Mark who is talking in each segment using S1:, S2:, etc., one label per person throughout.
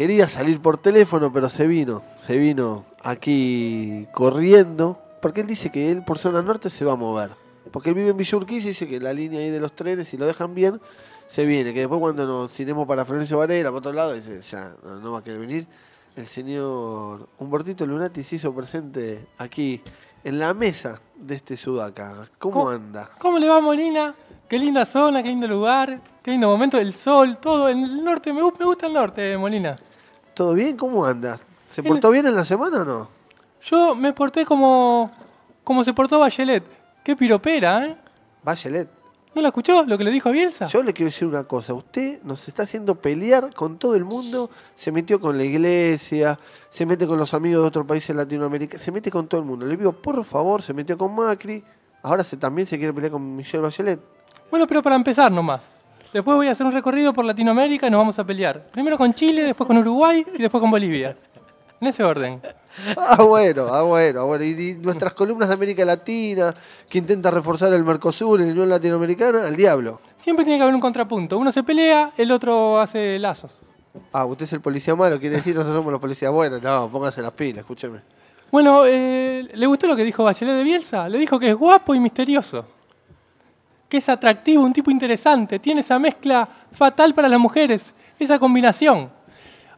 S1: quería salir por teléfono, pero se vino, se vino aquí corriendo, porque él dice que él por zona norte se va a mover. Porque él vive en Villa Urquiza y dice que la línea ahí de los trenes, si lo dejan bien, se viene. Que después cuando nos iremos para Florencio Varela, por otro lado, dice, ya no, no va a querer venir. El señor Humbertito Lunati se hizo presente aquí en la mesa de este Sudaca. ¿Cómo,
S2: ¿Cómo-
S1: anda?
S2: ¿Cómo le va, Molina? Qué linda zona, qué lindo lugar, qué lindo momento, el sol, todo. El norte, me, me gusta el norte, Molina.
S1: ¿Todo bien? ¿Cómo anda? ¿Se portó bien en la semana o no?
S2: Yo me porté como, como se portó Bachelet. Qué piropera, ¿eh?
S1: Bachelet.
S2: ¿No la escuchó lo que le dijo a Bielsa?
S1: Yo le quiero decir una cosa, usted nos está haciendo pelear con todo el mundo, se metió con la iglesia, se mete con los amigos de otros países latinoamericanos, se mete con todo el mundo. Le digo, por favor, se metió con Macri, ahora se, también se quiere pelear con Michelle Bachelet.
S2: Bueno, pero para empezar nomás. Después voy a hacer un recorrido por Latinoamérica y nos vamos a pelear. Primero con Chile, después con Uruguay y después con Bolivia. En ese orden.
S1: Ah, bueno, ah, bueno, ah, bueno. Y, y nuestras columnas de América Latina, que intenta reforzar el Mercosur, el Unión Latinoamericana, al diablo.
S2: Siempre tiene que haber un contrapunto. Uno se pelea, el otro hace lazos.
S1: Ah, usted es el policía malo, quiere decir nosotros somos los policías buenos. No, póngase las pilas, escúcheme.
S2: Bueno, eh, ¿le gustó lo que dijo Bachelet de Bielsa? Le dijo que es guapo y misterioso. Que es atractivo, un tipo interesante. Tiene esa mezcla fatal para las mujeres. Esa combinación.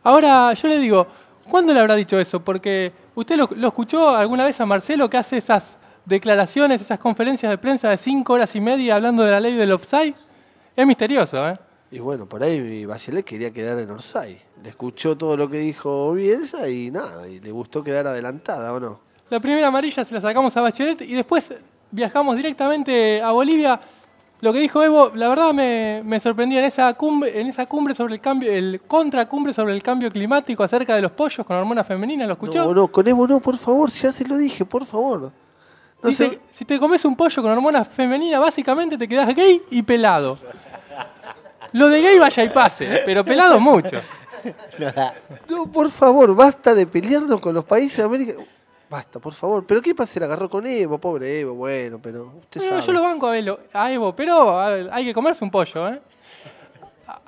S2: Ahora, yo le digo, ¿cuándo le habrá dicho eso? Porque usted lo, lo escuchó alguna vez a Marcelo que hace esas declaraciones, esas conferencias de prensa de cinco horas y media hablando de la ley del offside. Es misterioso, ¿eh?
S1: Y bueno, por ahí Bachelet quería quedar en Orsay. Le escuchó todo lo que dijo Bielsa y nada, y le gustó quedar adelantada, ¿o no?
S2: La primera amarilla se la sacamos a Bachelet y después viajamos directamente a Bolivia. Lo que dijo Evo, la verdad me, me sorprendía en esa cumbre, en esa cumbre sobre el cambio, el contracumbre sobre el cambio climático acerca de los pollos con hormonas femeninas, ¿lo escuchó?
S1: No, no, con Evo no, por favor, ya se lo dije, por favor. No
S2: Dice, si te comes un pollo con hormonas femeninas, básicamente te quedás gay y pelado. Lo de gay vaya y pase, pero pelado mucho.
S1: No, por favor, basta de pelearnos con los países de América. Basta, por favor. ¿Pero qué pasa? Se la agarró con Evo, pobre Evo, bueno, pero usted
S2: No,
S1: sabe.
S2: yo lo banco a, Elo- a Evo, pero a ver, hay que comerse un pollo, ¿eh?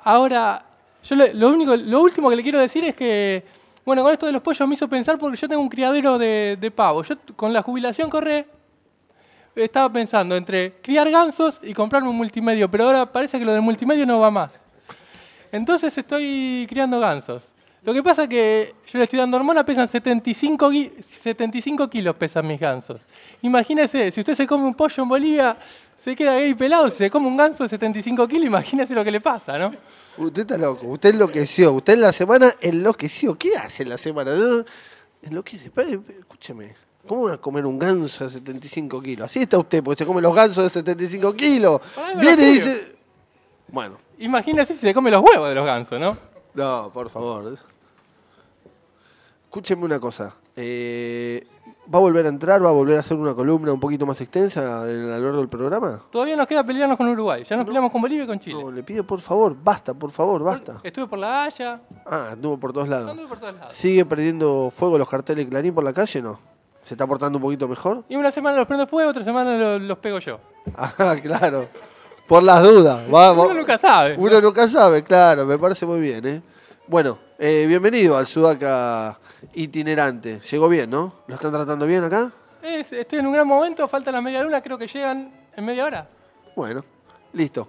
S2: Ahora, yo le- lo, único, lo último que le quiero decir es que, bueno, con esto de los pollos me hizo pensar porque yo tengo un criadero de, de pavos. Yo con la jubilación corre, estaba pensando entre criar gansos y comprarme un multimedio, pero ahora parece que lo del multimedio no va más. Entonces estoy criando gansos. Lo que pasa es que yo le estoy dando hormona, pesan 75, gui- 75 kilos pesan mis gansos. Imagínese, si usted se come un pollo en Bolivia, se queda gay pelado, si se come un ganso de 75 kilos, imagínese lo que le pasa, ¿no?
S1: Usted está loco, usted enloqueció. Usted en la semana enloqueció. ¿Qué hace en la semana? Enloquece. Escúcheme. ¿Cómo va a comer un ganso de 75 kilos? Así está usted, porque se come los gansos de 75 kilos.
S2: Me
S1: Viene y dice. Bueno,
S2: Imagínese si se come los huevos de los gansos, ¿no?
S1: no, por favor. Escúcheme una cosa. eh, ¿Va a volver a entrar? ¿Va a volver a hacer una columna un poquito más extensa en- a lo largo del programa?
S2: Todavía nos queda pelearnos con Uruguay, ya nos peleamos con Bolivia y con Chile.
S1: No, le pido por favor, basta, por favor, basta.
S2: Estuve por la Haya,
S1: Ah, anduvo por todos lados.
S2: anduve por todos lados.
S1: ¿Sigue perdiendo fuego los carteles de Clarín por la calle o no? ¿Se está portando un poquito mejor?
S2: Y una semana los prendo fuego, otra semana lo- los, pego yo.
S1: Ah, claro. Por las dudas. Va- va-
S2: Uno nunca sabe.
S1: Uno nunca sabe, claro, me parece muy bien, ¿eh? Bueno, eh, bienvenido al Sudaca itinerante. Llegó bien, ¿no? ¿Lo están tratando bien acá?
S2: Es- estoy en un gran momento, falta la media luna, creo que llegan en media hora.
S1: Bueno, listo.